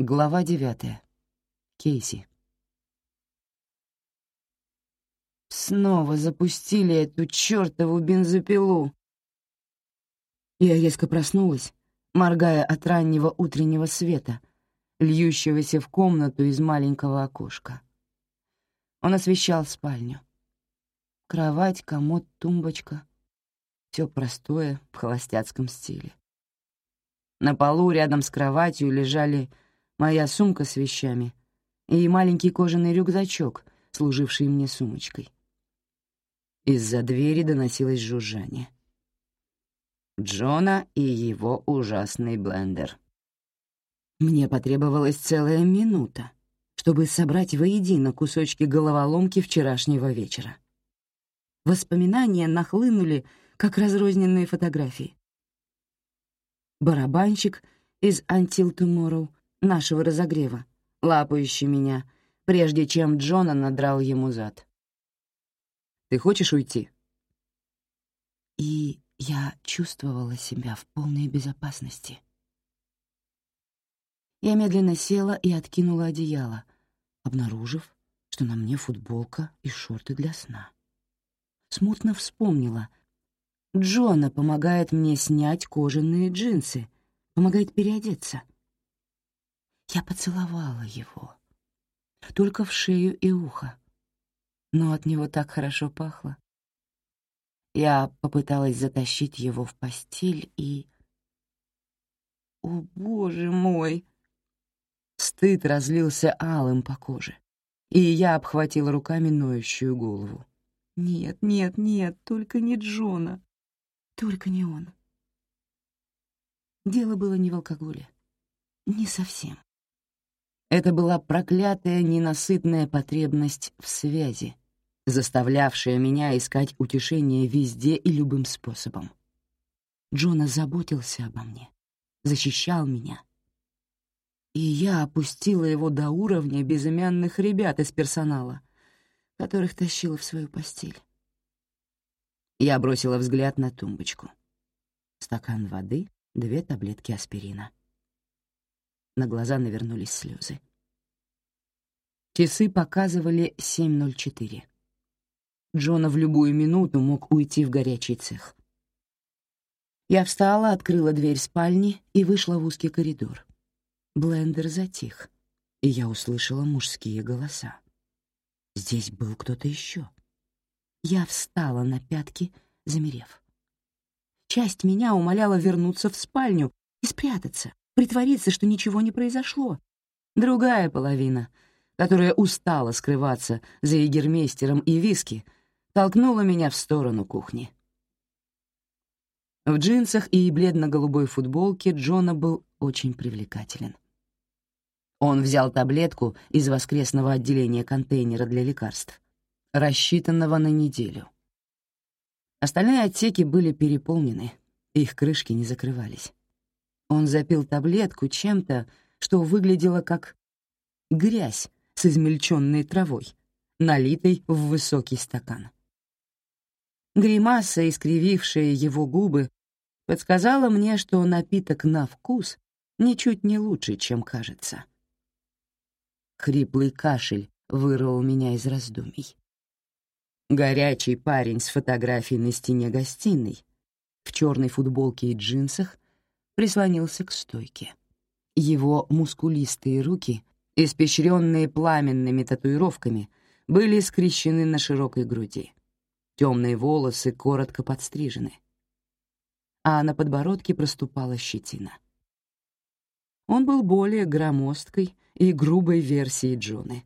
Глава девятая. Кейси. Снова запустили эту чёртову бензопилу. Я резко проснулась, моргая от раннего утреннего света, льющегося в комнату из маленького окошка. Он освещал спальню. Кровать, комод, тумбочка. Все простое, в холостяцком стиле. На полу рядом с кроватью лежали моя сумка с вещами и маленький кожаный рюкзачок, служивший мне сумочкой. Из-за двери доносилось жужжание. Джона и его ужасный блендер. Мне потребовалась целая минута, чтобы собрать воедино кусочки головоломки вчерашнего вечера. Воспоминания нахлынули, как разрозненные фотографии. Барабанщик из «Until Tomorrow» нашего разогрева, лапающий меня, прежде чем Джона надрал ему зад. «Ты хочешь уйти?» И я чувствовала себя в полной безопасности. Я медленно села и откинула одеяло, обнаружив, что на мне футболка и шорты для сна. Смутно вспомнила. Джона помогает мне снять кожаные джинсы, помогает переодеться. Я поцеловала его. Только в шею и ухо. Но от него так хорошо пахло. Я попыталась затащить его в постель и... О, боже мой! Стыд разлился алым по коже, и я обхватила руками ноющую голову. Нет, нет, нет, только не Джона. Только не он. Дело было не в алкоголе. Не совсем. Это была проклятая ненасытная потребность в связи, заставлявшая меня искать утешение везде и любым способом. Джона заботился обо мне, защищал меня, и я опустила его до уровня безымянных ребят из персонала, которых тащила в свою постель. Я бросила взгляд на тумбочку. Стакан воды, две таблетки аспирина. На глаза навернулись слезы. Часы показывали 7.04. Джона в любую минуту мог уйти в горячий цех. Я встала, открыла дверь спальни и вышла в узкий коридор. Блендер затих, и я услышала мужские голоса. Здесь был кто-то еще. Я встала на пятки, замерев. Часть меня умоляла вернуться в спальню и спрятаться, притвориться, что ничего не произошло. Другая половина, которая устала скрываться за егермейстером и виски, толкнула меня в сторону кухни. В джинсах и бледно-голубой футболке Джона был очень привлекателен. Он взял таблетку из воскресного отделения контейнера для лекарств, рассчитанного на неделю. Остальные отсеки были переполнены, их крышки не закрывались. Он запил таблетку чем-то, что выглядело как грязь с измельченной травой, налитой в высокий стакан. Гримаса, искривившая его губы, подсказала мне, что напиток на вкус ничуть не лучше, чем кажется. Хриплый кашель вырвал меня из раздумий. Горячий парень с фотографией на стене гостиной, в черной футболке и джинсах, прислонился к стойке. Его мускулистые руки, испещренные пламенными татуировками, были скрещены на широкой груди. Темные волосы коротко подстрижены, а на подбородке проступала щетина. Он был более громоздкой и грубой версией Джоны.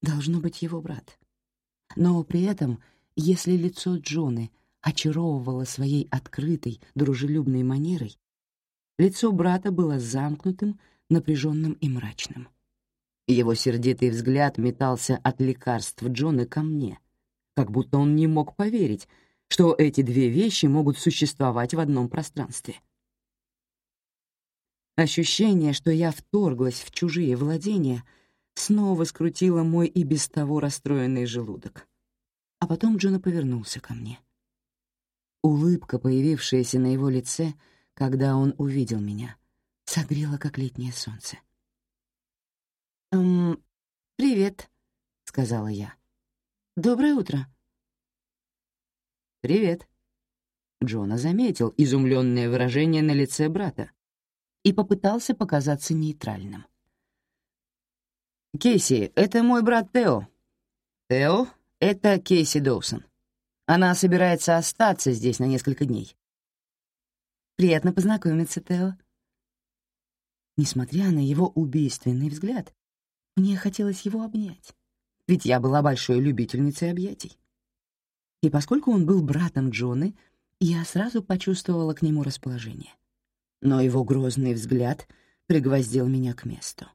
Должно быть его брат. Но при этом, если лицо Джоны очаровывало своей открытой, дружелюбной манерой, лицо брата было замкнутым, напряженным и мрачным. Его сердитый взгляд метался от лекарств Джоны ко мне, как будто он не мог поверить, что эти две вещи могут существовать в одном пространстве. Ощущение, что я вторглась в чужие владения, снова скрутило мой и без того расстроенный желудок. А потом Джона повернулся ко мне. Улыбка, появившаяся на его лице, когда он увидел меня, согрела, как летнее солнце. «Эм, привет», — сказала я. «Доброе утро». «Привет». Джона заметил изумленное выражение на лице брата и попытался показаться нейтральным. «Кейси, это мой брат Тео. Тео — это Кейси Доусон. Она собирается остаться здесь на несколько дней». «Приятно познакомиться, Тео». Несмотря на его убийственный взгляд, мне хотелось его обнять, ведь я была большой любительницей объятий. И поскольку он был братом Джоны, я сразу почувствовала к нему расположение. Но его грозный взгляд пригвоздил меня к месту.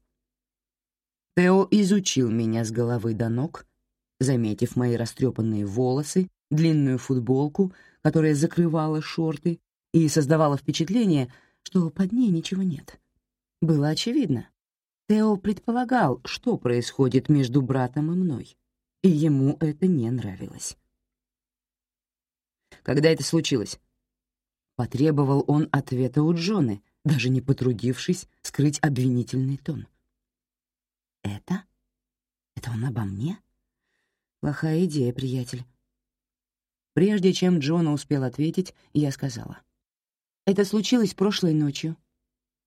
Тео изучил меня с головы до ног, заметив мои растрепанные волосы, длинную футболку, которая закрывала шорты и создавала впечатление, что под ней ничего нет. Было очевидно. Тео предполагал, что происходит между братом и мной, и ему это не нравилось. «Когда это случилось?» Потребовал он ответа у Джоны, даже не потрудившись скрыть обвинительный тон. «Это? Это он обо мне? Плохая идея, приятель». Прежде чем Джона успел ответить, я сказала. «Это случилось прошлой ночью.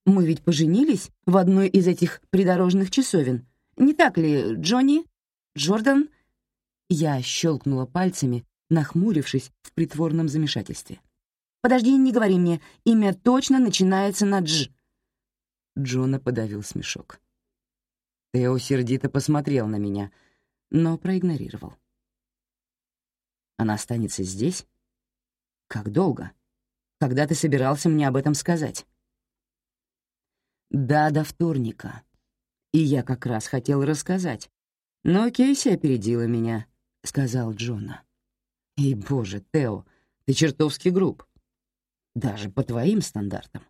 Мы ведь поженились в одной из этих придорожных часовен. Не так ли, Джонни? Джордан?» Я щелкнула пальцами, нахмурившись в притворном замешательстве. «Подожди, не говори мне. Имя точно начинается на «дж». Джона подавил смешок. Тео сердито посмотрел на меня, но проигнорировал. «Она останется здесь? Как долго? Когда ты собирался мне об этом сказать?» «Да, до вторника. И я как раз хотел рассказать. Но Кейси опередила меня», — сказал Джона. «Эй, боже, Тео, ты чертовски груб. Даже по твоим стандартам.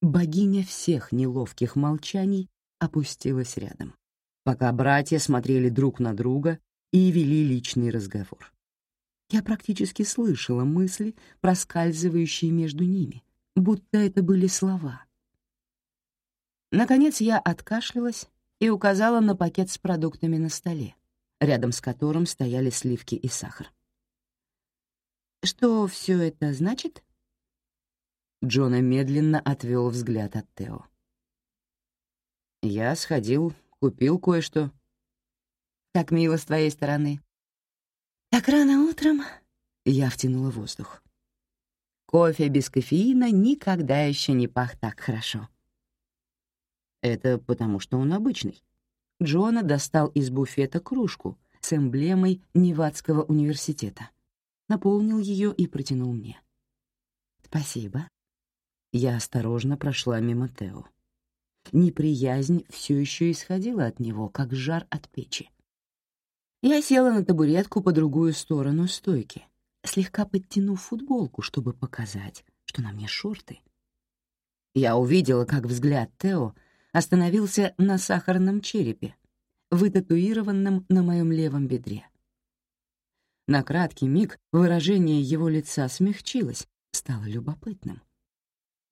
Богиня всех неловких молчаний опустилась рядом, пока братья смотрели друг на друга и вели личный разговор. Я практически слышала мысли, проскальзывающие между ними, будто это были слова. Наконец я откашлялась и указала на пакет с продуктами на столе, рядом с которым стояли сливки и сахар. «Что все это значит?» Джона медленно отвел взгляд от Тео. «Я сходил, купил кое-что». «Так мило с твоей стороны». «Так рано утром?» Я втянула воздух. Кофе без кофеина никогда еще не пах так хорошо. Это потому, что он обычный. Джона достал из буфета кружку с эмблемой Невадского университета, наполнил ее и протянул мне. «Спасибо», я осторожно прошла мимо Тео. Неприязнь все еще исходила от него, как жар от печи. Я села на табуретку по другую сторону стойки, слегка подтянув футболку, чтобы показать, что на мне шорты. Я увидела, как взгляд Тео остановился на сахарном черепе, вытатуированном на моем левом бедре. На краткий миг выражение его лица смягчилось, стало любопытным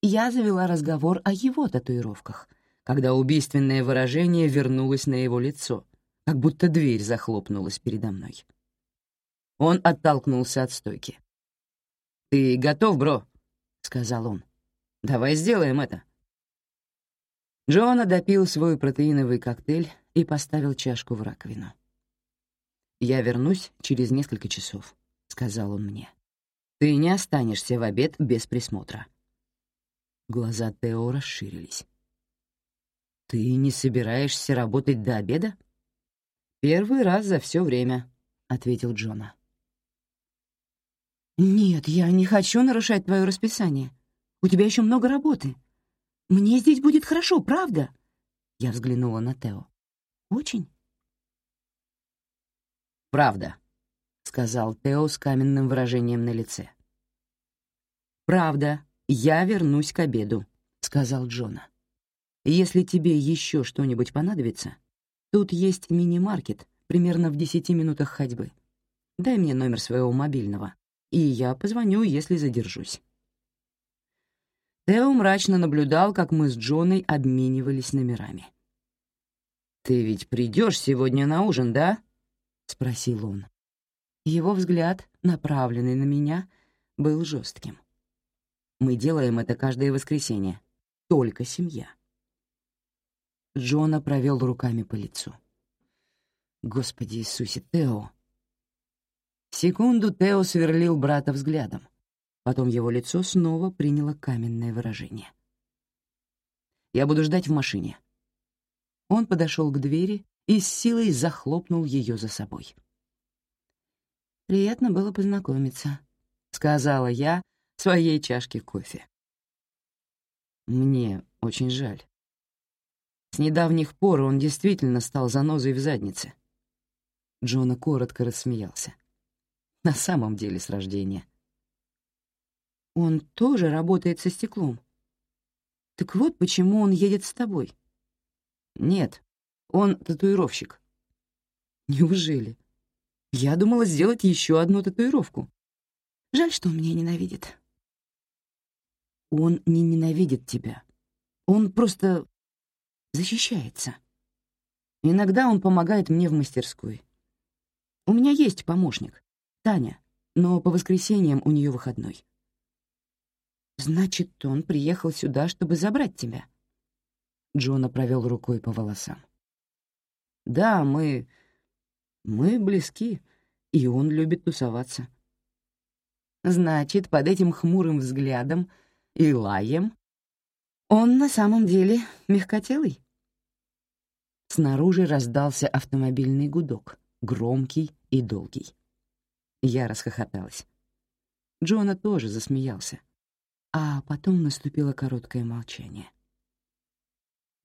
я завела разговор о его татуировках, когда убийственное выражение вернулось на его лицо, как будто дверь захлопнулась передо мной. Он оттолкнулся от стойки. «Ты готов, бро?» — сказал он. «Давай сделаем это». Джона допил свой протеиновый коктейль и поставил чашку в раковину. «Я вернусь через несколько часов», — сказал он мне. «Ты не останешься в обед без присмотра». Глаза Тео расширились. «Ты не собираешься работать до обеда?» «Первый раз за все время», — ответил Джона. «Нет, я не хочу нарушать твое расписание. У тебя еще много работы. Мне здесь будет хорошо, правда?» Я взглянула на Тео. «Очень?» «Правда», — сказал Тео с каменным выражением на лице. «Правда», «Я вернусь к обеду», — сказал Джона. «Если тебе еще что-нибудь понадобится, тут есть мини-маркет примерно в десяти минутах ходьбы. Дай мне номер своего мобильного, и я позвоню, если задержусь». Тео мрачно наблюдал, как мы с Джоной обменивались номерами. «Ты ведь придешь сегодня на ужин, да?» — спросил он. Его взгляд, направленный на меня, был жестким. «Мы делаем это каждое воскресенье. Только семья». Джона провел руками по лицу. «Господи Иисусе, Тео!» Секунду Тео сверлил брата взглядом. Потом его лицо снова приняло каменное выражение. «Я буду ждать в машине». Он подошел к двери и с силой захлопнул ее за собой. «Приятно было познакомиться», — сказала я своей чашке кофе. «Мне очень жаль. С недавних пор он действительно стал занозой в заднице». Джона коротко рассмеялся. «На самом деле с рождения». «Он тоже работает со стеклом. Так вот почему он едет с тобой». «Нет, он татуировщик». «Неужели?» Я думала сделать еще одну татуировку. Жаль, что он меня ненавидит. Он не ненавидит тебя. Он просто защищается. Иногда он помогает мне в мастерской. У меня есть помощник, Таня, но по воскресеньям у нее выходной. Значит, он приехал сюда, чтобы забрать тебя. Джона провел рукой по волосам. Да, мы мы близки, и он любит тусоваться. Значит, под этим хмурым взглядом и лаем он на самом деле мягкотелый? Снаружи раздался автомобильный гудок, громкий и долгий. Я расхохоталась. Джона тоже засмеялся. А потом наступило короткое молчание.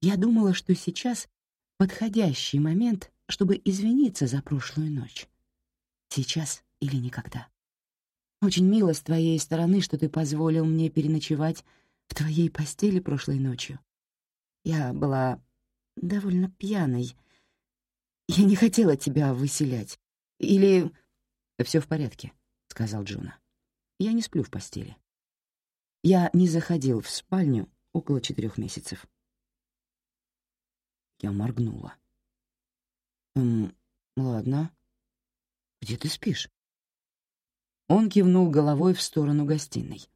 Я думала, что сейчас подходящий момент чтобы извиниться за прошлую ночь. Сейчас или никогда. Очень мило с твоей стороны, что ты позволил мне переночевать в твоей постели прошлой ночью. Я была довольно пьяной. Я не хотела тебя выселять. Или... «Все в порядке», — сказал Джуна. «Я не сплю в постели. Я не заходил в спальню около четырех месяцев». Я моргнула. «Эм, ладно. Где ты спишь?» Он кивнул головой в сторону гостиной.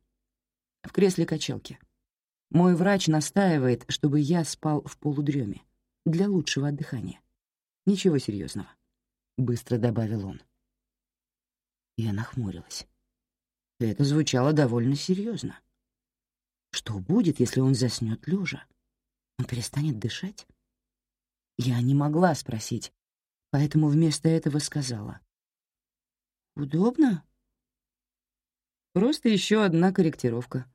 «В кресле качалки. Мой врач настаивает, чтобы я спал в полудреме, для лучшего отдыхания. Ничего серьезного», — быстро добавил он. Я нахмурилась. Это звучало довольно серьезно. Что будет, если он заснет лежа? Он перестанет дышать? Я не могла спросить, поэтому вместо этого сказала. «Удобно?» «Просто еще одна корректировка».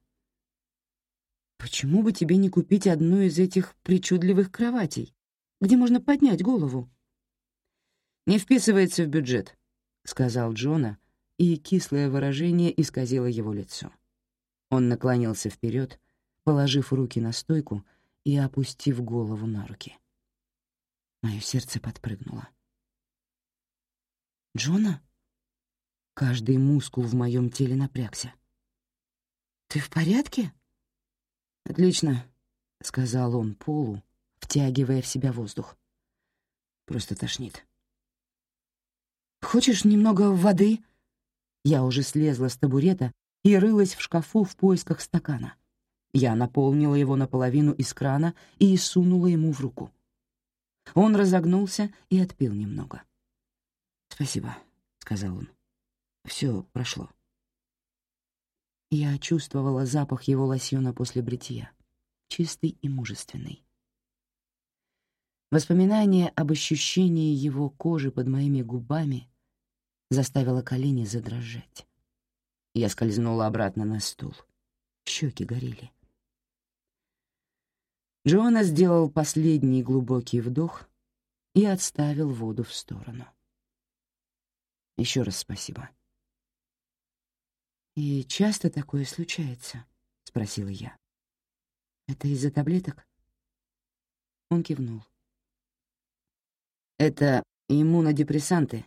«Почему бы тебе не купить одну из этих причудливых кроватей, где можно поднять голову?» «Не вписывается в бюджет», — сказал Джона, и кислое выражение исказило его лицо. Он наклонился вперед, положив руки на стойку и опустив голову на руки. Мое сердце подпрыгнуло. Джона? Каждый мускул в моем теле напрягся. «Ты в порядке?» «Отлично», — сказал он Полу, втягивая в себя воздух. «Просто тошнит». «Хочешь немного воды?» Я уже слезла с табурета и рылась в шкафу в поисках стакана. Я наполнила его наполовину из крана и сунула ему в руку. Он разогнулся и отпил немного. «Спасибо», — сказал он. «Все прошло». Я чувствовала запах его лосьона после бритья, чистый и мужественный. Воспоминание об ощущении его кожи под моими губами заставило колени задрожать. Я скользнула обратно на стул. Щеки горели. Джона сделал последний глубокий вдох и отставил воду в сторону. Еще раз спасибо. «И часто такое случается?» — спросила я. «Это из-за таблеток?» Он кивнул. «Это иммунодепрессанты.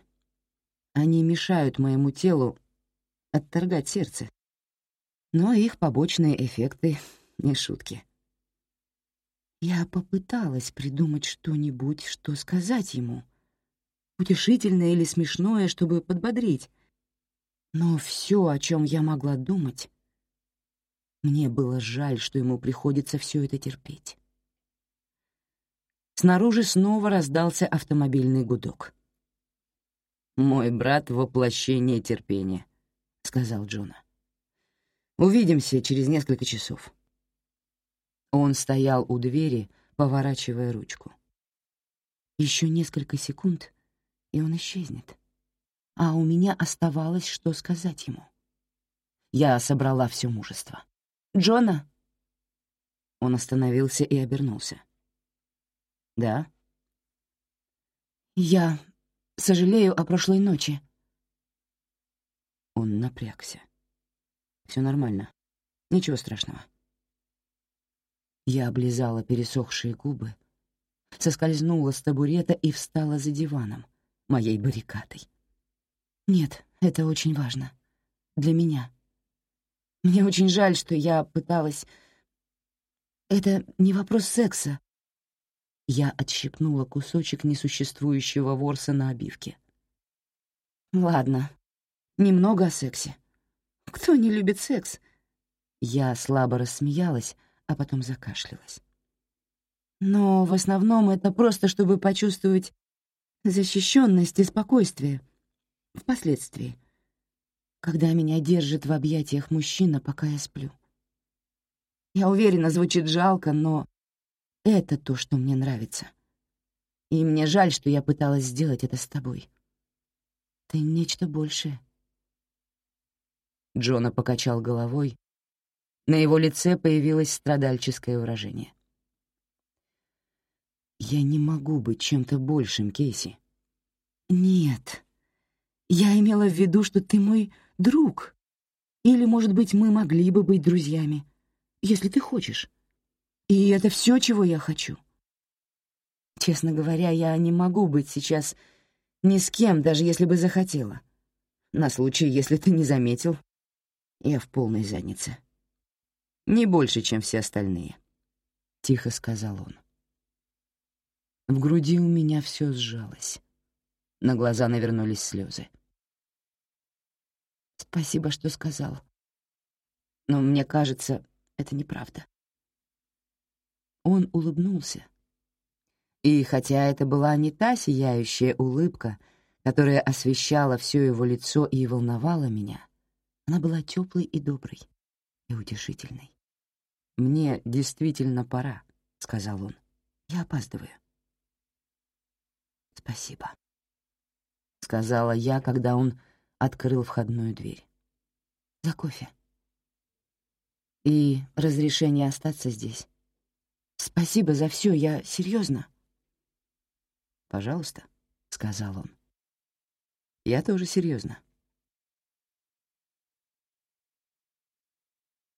Они мешают моему телу отторгать сердце. Но их побочные эффекты не шутки. Я попыталась придумать что-нибудь, что сказать ему. Утешительное или смешное, чтобы подбодрить. Но все, о чем я могла думать, мне было жаль, что ему приходится все это терпеть. Снаружи снова раздался автомобильный гудок. «Мой брат — воплощение терпения», — сказал Джона. «Увидимся через несколько часов». Он стоял у двери, поворачивая ручку. Еще несколько секунд, и он исчезнет. А у меня оставалось, что сказать ему. Я собрала все мужество. «Джона!» Он остановился и обернулся. «Да?» «Я сожалею о прошлой ночи». Он напрягся. Все нормально. Ничего страшного». Я облизала пересохшие губы, соскользнула с табурета и встала за диваном, моей баррикадой. «Нет, это очень важно. Для меня. Мне очень жаль, что я пыталась... Это не вопрос секса. Я отщипнула кусочек несуществующего ворса на обивке. Ладно, немного о сексе. Кто не любит секс? Я слабо рассмеялась, а потом закашлялась. Но в основном это просто, чтобы почувствовать защищенность и спокойствие впоследствии, когда меня держит в объятиях мужчина, пока я сплю. Я уверена, звучит жалко, но это то, что мне нравится. И мне жаль, что я пыталась сделать это с тобой. Ты нечто большее. Джона покачал головой. На его лице появилось страдальческое выражение. «Я не могу быть чем-то большим, Кейси». «Нет. Я имела в виду, что ты мой друг. Или, может быть, мы могли бы быть друзьями, если ты хочешь. И это все, чего я хочу. Честно говоря, я не могу быть сейчас ни с кем, даже если бы захотела. На случай, если ты не заметил, я в полной заднице. Не больше, чем все остальные, — тихо сказал он. В груди у меня все сжалось. На глаза навернулись слезы. Спасибо, что сказал. Но мне кажется, это неправда. Он улыбнулся. И хотя это была не та сияющая улыбка, которая освещала все его лицо и волновала меня, она была теплой и доброй, и утешительной. «Мне действительно пора», — сказал он. «Я опаздываю». «Спасибо», — сказала я, когда он открыл входную дверь. «За кофе». «И разрешение остаться здесь». Спасибо за все, я серьезно. Пожалуйста, сказал он. Я тоже серьезно.